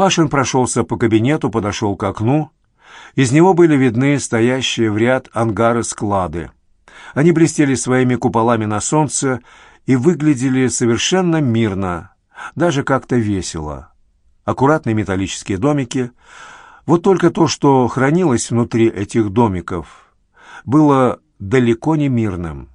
Пашин прошелся по кабинету, подошел к окну. Из него были видны стоящие в ряд ангары-склады. Они блестели своими куполами на солнце и выглядели совершенно мирно, даже как-то весело. Аккуратные металлические домики. Вот только то, что хранилось внутри этих домиков, было далеко не мирным.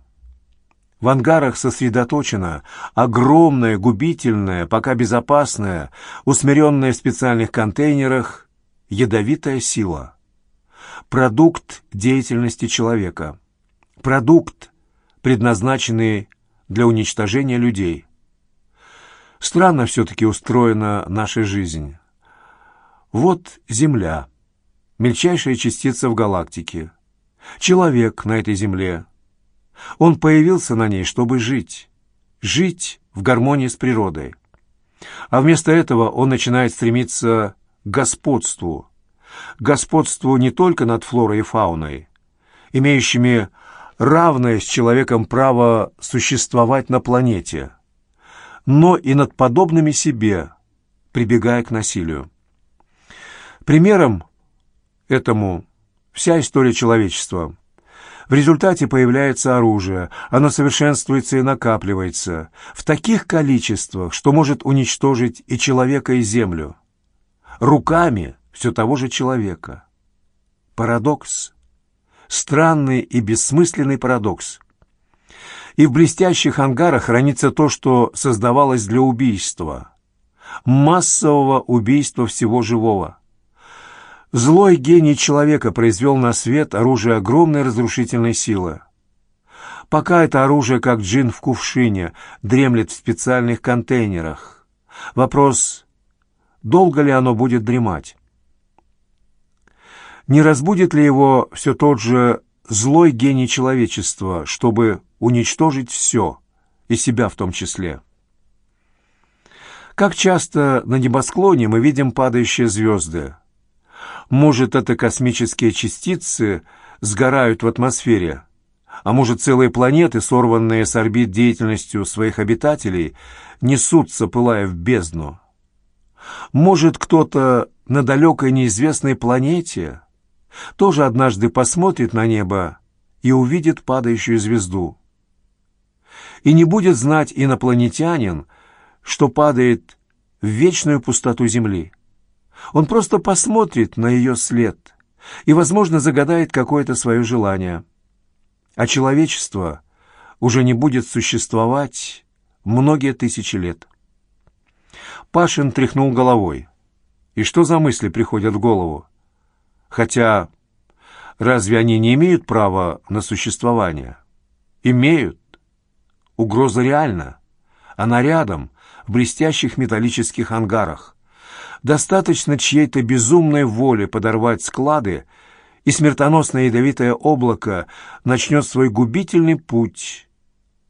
В ангарах сосредоточена огромная, губительная, пока безопасная, усмиренная в специальных контейнерах, ядовитая сила. Продукт деятельности человека. Продукт, предназначенный для уничтожения людей. Странно все-таки устроена наша жизнь. Вот Земля, мельчайшая частица в галактике. Человек на этой Земле. Он появился на ней, чтобы жить. Жить в гармонии с природой. А вместо этого он начинает стремиться к господству. Господству не только над флорой и фауной, имеющими равное с человеком право существовать на планете, но и над подобными себе, прибегая к насилию. Примером этому вся история человечества. В результате появляется оружие, оно совершенствуется и накапливается в таких количествах, что может уничтожить и человека, и землю. Руками все того же человека. Парадокс странный и бессмысленный парадокс. И в блестящих ангарах хранится то, что создавалось для убийства. Массового убийства всего живого. Злой гений человека произвел на свет оружие огромной разрушительной силы. Пока это оружие, как джин в кувшине, дремлет в специальных контейнерах. Вопрос, долго ли оно будет дремать? Не разбудит ли его все тот же злой гений человечества, чтобы уничтожить все, и себя в том числе? Как часто на небосклоне мы видим падающие звезды? Может, это космические частицы сгорают в атмосфере, а может, целые планеты, сорванные с орбит деятельностью своих обитателей, несутся, пылая в бездну? Может, кто-то на далекой неизвестной планете тоже однажды посмотрит на небо и увидит падающую звезду. И не будет знать инопланетянин, что падает в вечную пустоту Земли. Он просто посмотрит на ее след и, возможно, загадает какое-то свое желание. А человечество уже не будет существовать многие тысячи лет. Пашин тряхнул головой. И что за мысли приходят в голову? Хотя разве они не имеют права на существование? Имеют. Угроза реальна. Она рядом, в блестящих металлических ангарах. Достаточно чьей-то безумной воли подорвать склады, и смертоносное ядовитое облако начнет свой губительный путь,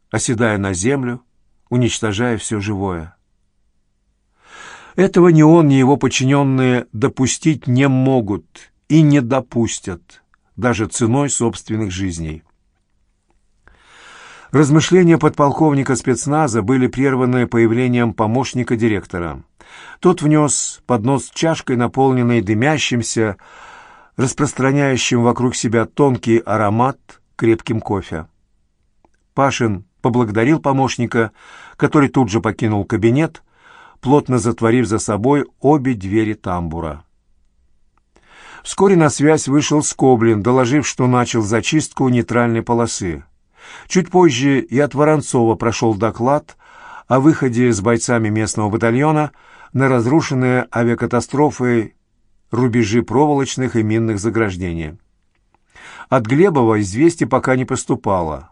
оседая на землю, уничтожая все живое. Этого ни он, ни его подчиненные допустить не могут и не допустят, даже ценой собственных жизней. Размышления подполковника спецназа были прерваны появлением помощника директора. Тот внес поднос с чашкой, наполненной дымящимся, распространяющим вокруг себя тонкий аромат крепким кофе. Пашин поблагодарил помощника, который тут же покинул кабинет, плотно затворив за собой обе двери тамбура. Вскоре на связь вышел Скоблин, доложив, что начал зачистку нейтральной полосы. Чуть позже и от Воронцова прошел доклад о выходе с бойцами местного батальона на разрушенные авиакатастрофой рубежи проволочных и минных заграждений. От Глебова известий пока не поступало.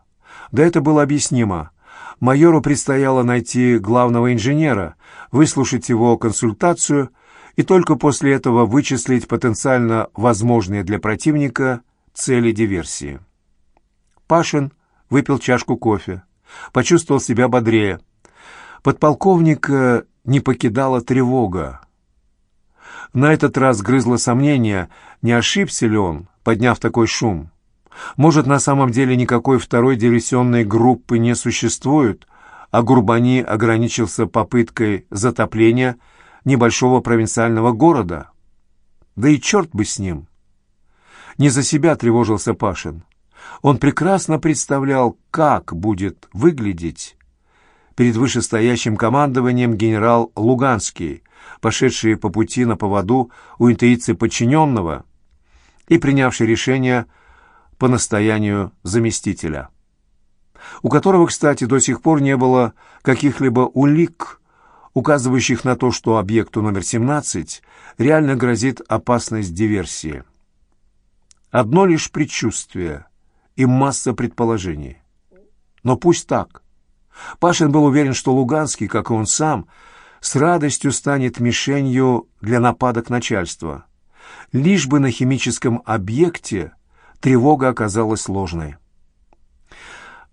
Да это было объяснимо. Майору предстояло найти главного инженера, выслушать его консультацию – и только после этого вычислить потенциально возможные для противника цели диверсии. Пашин выпил чашку кофе, почувствовал себя бодрее. Подполковника не покидала тревога. На этот раз грызло сомнение, не ошибся ли он, подняв такой шум. Может, на самом деле никакой второй диверсионной группы не существует, а Гурбани ограничился попыткой затопления – небольшого провинциального города. Да и черт бы с ним. Не за себя тревожился Пашин. Он прекрасно представлял, как будет выглядеть перед вышестоящим командованием генерал Луганский, пошедший по пути на поводу у интуиции подчиненного и принявший решение по настоянию заместителя, у которого, кстати, до сих пор не было каких-либо улик, указывающих на то, что объекту номер 17 реально грозит опасность диверсии. Одно лишь предчувствие и масса предположений. Но пусть так. Пашин был уверен, что Луганский, как и он сам, с радостью станет мишенью для нападок начальства. Лишь бы на химическом объекте тревога оказалась ложной.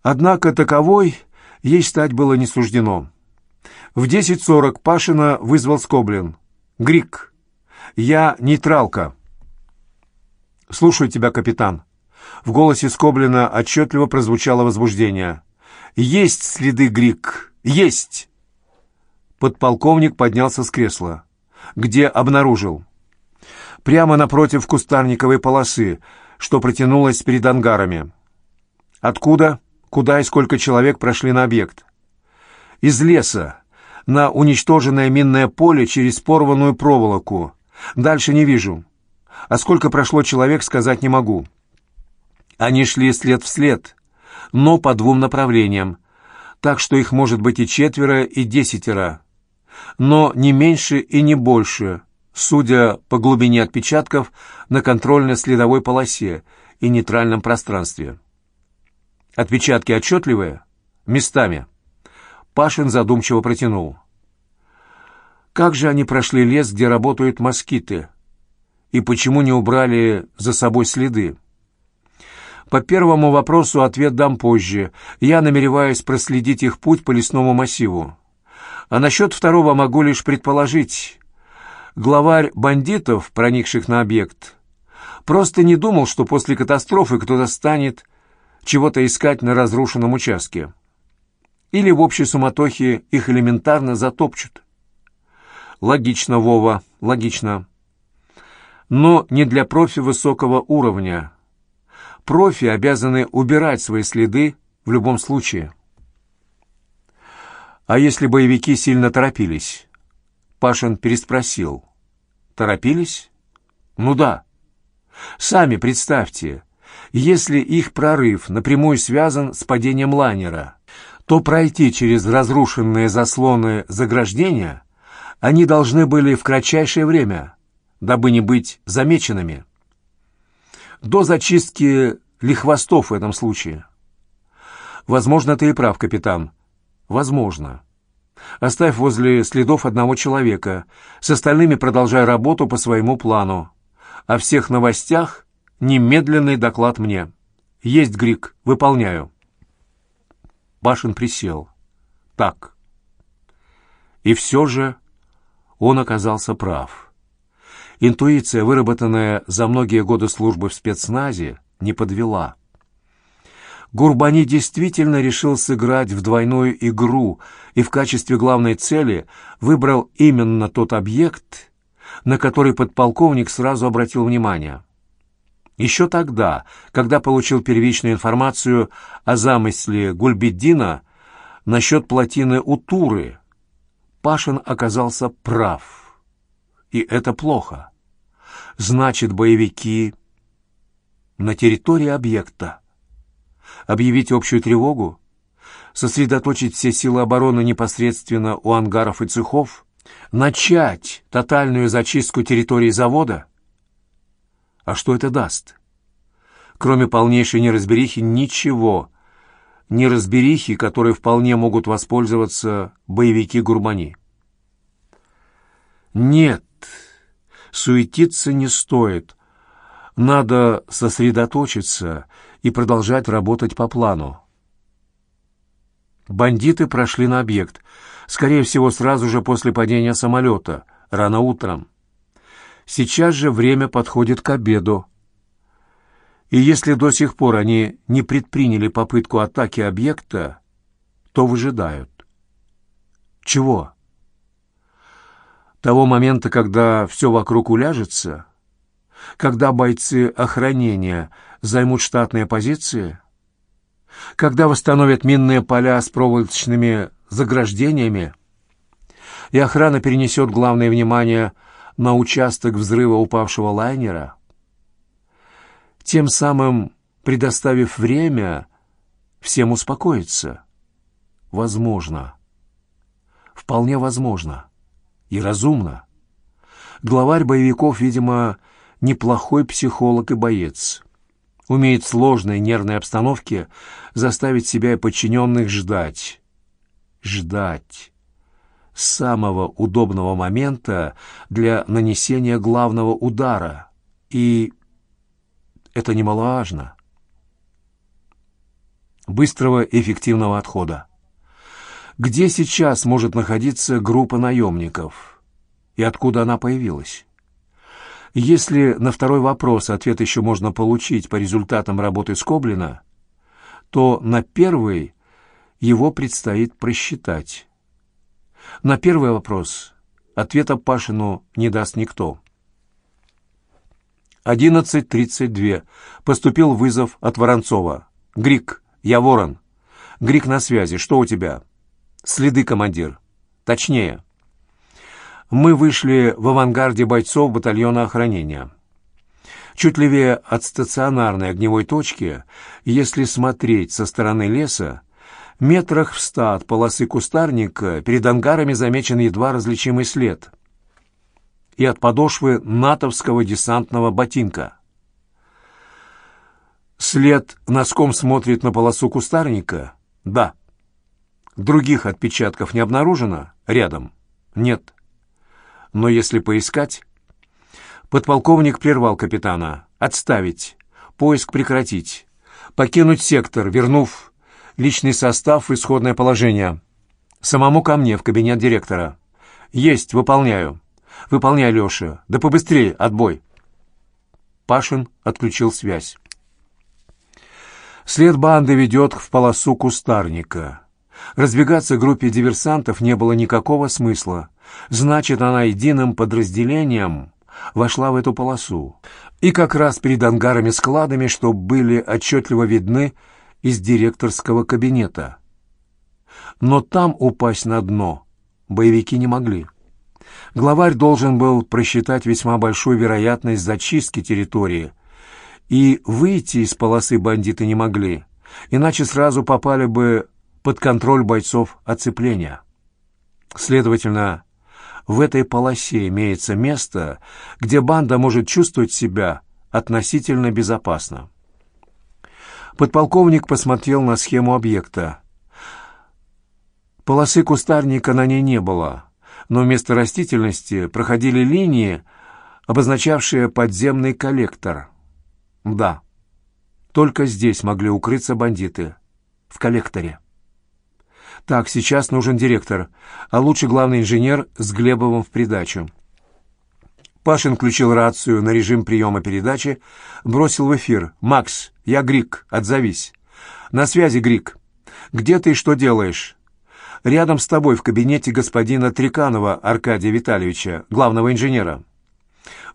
Однако таковой ей стать было не суждено. В 10.40 Пашина вызвал Скоблин. «Грик, я нейтралка». «Слушаю тебя, капитан». В голосе Скоблина отчетливо прозвучало возбуждение. «Есть следы Грик! Есть!» Подполковник поднялся с кресла. «Где обнаружил?» «Прямо напротив кустарниковой полосы, что протянулась перед ангарами». «Откуда, куда и сколько человек прошли на объект?» «Из леса, на уничтоженное минное поле через порванную проволоку. Дальше не вижу. А сколько прошло человек, сказать не могу». Они шли след в след, но по двум направлениям, так что их может быть и четверо, и десятеро но не меньше и не больше, судя по глубине отпечатков на контрольно-следовой полосе и нейтральном пространстве. Отпечатки отчетливые? Местами. Пашин задумчиво протянул. Как же они прошли лес, где работают москиты? И почему не убрали за собой следы? По первому вопросу ответ дам позже. Я намереваюсь проследить их путь по лесному массиву. А насчет второго могу лишь предположить. Главарь бандитов, проникших на объект, просто не думал, что после катастрофы кто-то станет чего-то искать на разрушенном участке. Или в общей суматохе их элементарно затопчут. Логично, Вова, логично. Но не для профи высокого уровня. Профи обязаны убирать свои следы в любом случае. «А если боевики сильно торопились?» Пашин переспросил. «Торопились?» «Ну да. Сами представьте, если их прорыв напрямую связан с падением лайнера, то пройти через разрушенные заслоны заграждения они должны были в кратчайшее время, дабы не быть замеченными. До зачистки лихвостов в этом случае. Возможно, ты и прав, капитан, Возможно. Оставь возле следов одного человека. С остальными продолжай работу по своему плану. О всех новостях немедленный доклад мне. Есть, Грик, выполняю. Башин присел. Так. И все же он оказался прав. Интуиция, выработанная за многие годы службы в спецназе, не подвела. Гурбани действительно решил сыграть в двойную игру и в качестве главной цели выбрал именно тот объект, на который подполковник сразу обратил внимание. Еще тогда, когда получил первичную информацию о замысле Гульбеддина насчет плотины у Туры, Пашин оказался прав. И это плохо. Значит, боевики на территории объекта объявить общую тревогу, сосредоточить все силы обороны непосредственно у ангаров и цехов, начать тотальную зачистку территории завода? А что это даст? Кроме полнейшей неразберихи ничего. Неразберихи, которые вполне могут воспользоваться боевики-гурмани. Нет, суетиться не стоит. Надо сосредоточиться и продолжать работать по плану. Бандиты прошли на объект, скорее всего, сразу же после падения самолета, рано утром. Сейчас же время подходит к обеду. И если до сих пор они не предприняли попытку атаки объекта, то выжидают. Чего? Того момента, когда все вокруг уляжется, когда бойцы охранения займут штатные позиции, когда восстановят минные поля с проволочными заграждениями, и охрана перенесет главное внимание на участок взрыва упавшего лайнера, тем самым предоставив время всем успокоиться. Возможно. Вполне возможно. И разумно. Главарь боевиков, видимо, неплохой психолог и боец. Умеет в сложной нервной обстановке заставить себя и подчиненных ждать. Ждать. Самого удобного момента для нанесения главного удара. И это немаловажно. Быстрого эффективного отхода. Где сейчас может находиться группа наемников? И откуда она появилась? Если на второй вопрос ответ еще можно получить по результатам работы Скоблина, то на первый его предстоит просчитать. На первый вопрос ответа Пашину не даст никто. 11.32. Поступил вызов от Воронцова. «Грик, я Ворон. Грик на связи. Что у тебя?» «Следы, командир. Точнее» мы вышли в авангарде бойцов батальона охранения. Чуть левее от стационарной огневой точки, если смотреть со стороны леса, метрах в ста от полосы кустарника перед ангарами замечен едва различимый след и от подошвы натовского десантного ботинка. След носком смотрит на полосу кустарника? Да. Других отпечатков не обнаружено? Рядом? Нет но если поискать... Подполковник прервал капитана. «Отставить. Поиск прекратить. Покинуть сектор, вернув личный состав в исходное положение. Самому ко мне, в кабинет директора. Есть, выполняю. Выполняй, Леша. Да побыстрее, отбой». Пашин отключил связь. След банды ведет в полосу кустарника. Разбегаться группе диверсантов не было никакого смысла. Значит, она единым подразделением вошла в эту полосу. И как раз перед ангарами-складами, что были отчетливо видны из директорского кабинета. Но там упасть на дно боевики не могли. Главарь должен был просчитать весьма большую вероятность зачистки территории, и выйти из полосы бандиты не могли, иначе сразу попали бы под контроль бойцов оцепления. Следовательно, в этой полосе имеется место, где банда может чувствовать себя относительно безопасно. Подполковник посмотрел на схему объекта. Полосы кустарника на ней не было, но вместо растительности проходили линии, обозначавшие подземный коллектор. Да, только здесь могли укрыться бандиты. В коллекторе. Так, сейчас нужен директор, а лучше главный инженер с Глебовым в придачу. Пашин включил рацию на режим приема передачи, бросил в эфир. «Макс, я Грик, отзовись». «На связи, Грик. Где ты и что делаешь?» «Рядом с тобой в кабинете господина Триканова Аркадия Витальевича, главного инженера».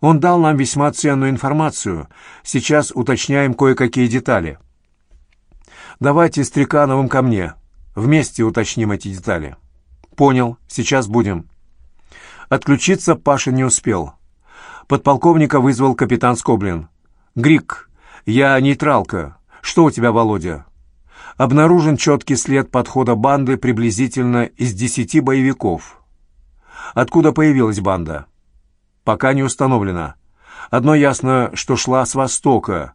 «Он дал нам весьма ценную информацию. Сейчас уточняем кое-какие детали». «Давайте с Трикановым ко мне. Вместе уточним эти детали. Понял, сейчас будем. Отключиться Паша не успел. Подполковника вызвал капитан Скоблин. «Грик, я нейтралка. Что у тебя, Володя?» Обнаружен четкий след подхода банды приблизительно из десяти боевиков. Откуда появилась банда? Пока не установлено. Одно ясно, что шла с востока,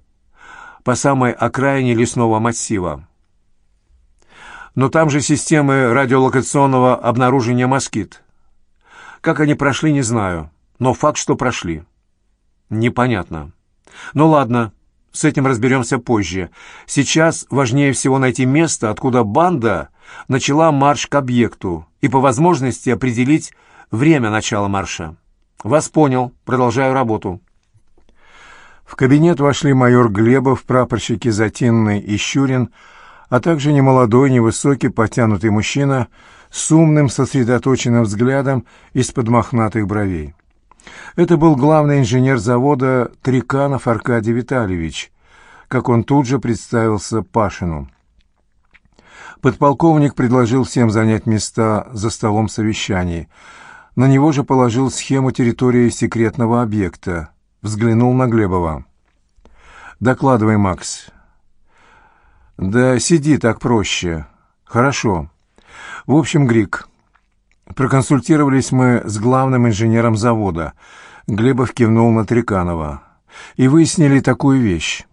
по самой окраине лесного массива но там же системы радиолокационного обнаружения москит. Как они прошли, не знаю, но факт, что прошли. Непонятно. Ну ладно, с этим разберемся позже. Сейчас важнее всего найти место, откуда банда начала марш к объекту и по возможности определить время начала марша. Вас понял, продолжаю работу. В кабинет вошли майор Глебов, прапорщики Затинный и Щурин, а также немолодой, невысокий, потянутый мужчина с умным сосредоточенным взглядом из-под мохнатых бровей. Это был главный инженер завода Триканов Аркадий Витальевич, как он тут же представился Пашину. Подполковник предложил всем занять места за столом совещаний. На него же положил схему территории секретного объекта. Взглянул на Глебова. «Докладывай, Макс». «Да сиди так проще. Хорошо. В общем, Грик, проконсультировались мы с главным инженером завода». Глебов кивнул на Триканова. «И выяснили такую вещь.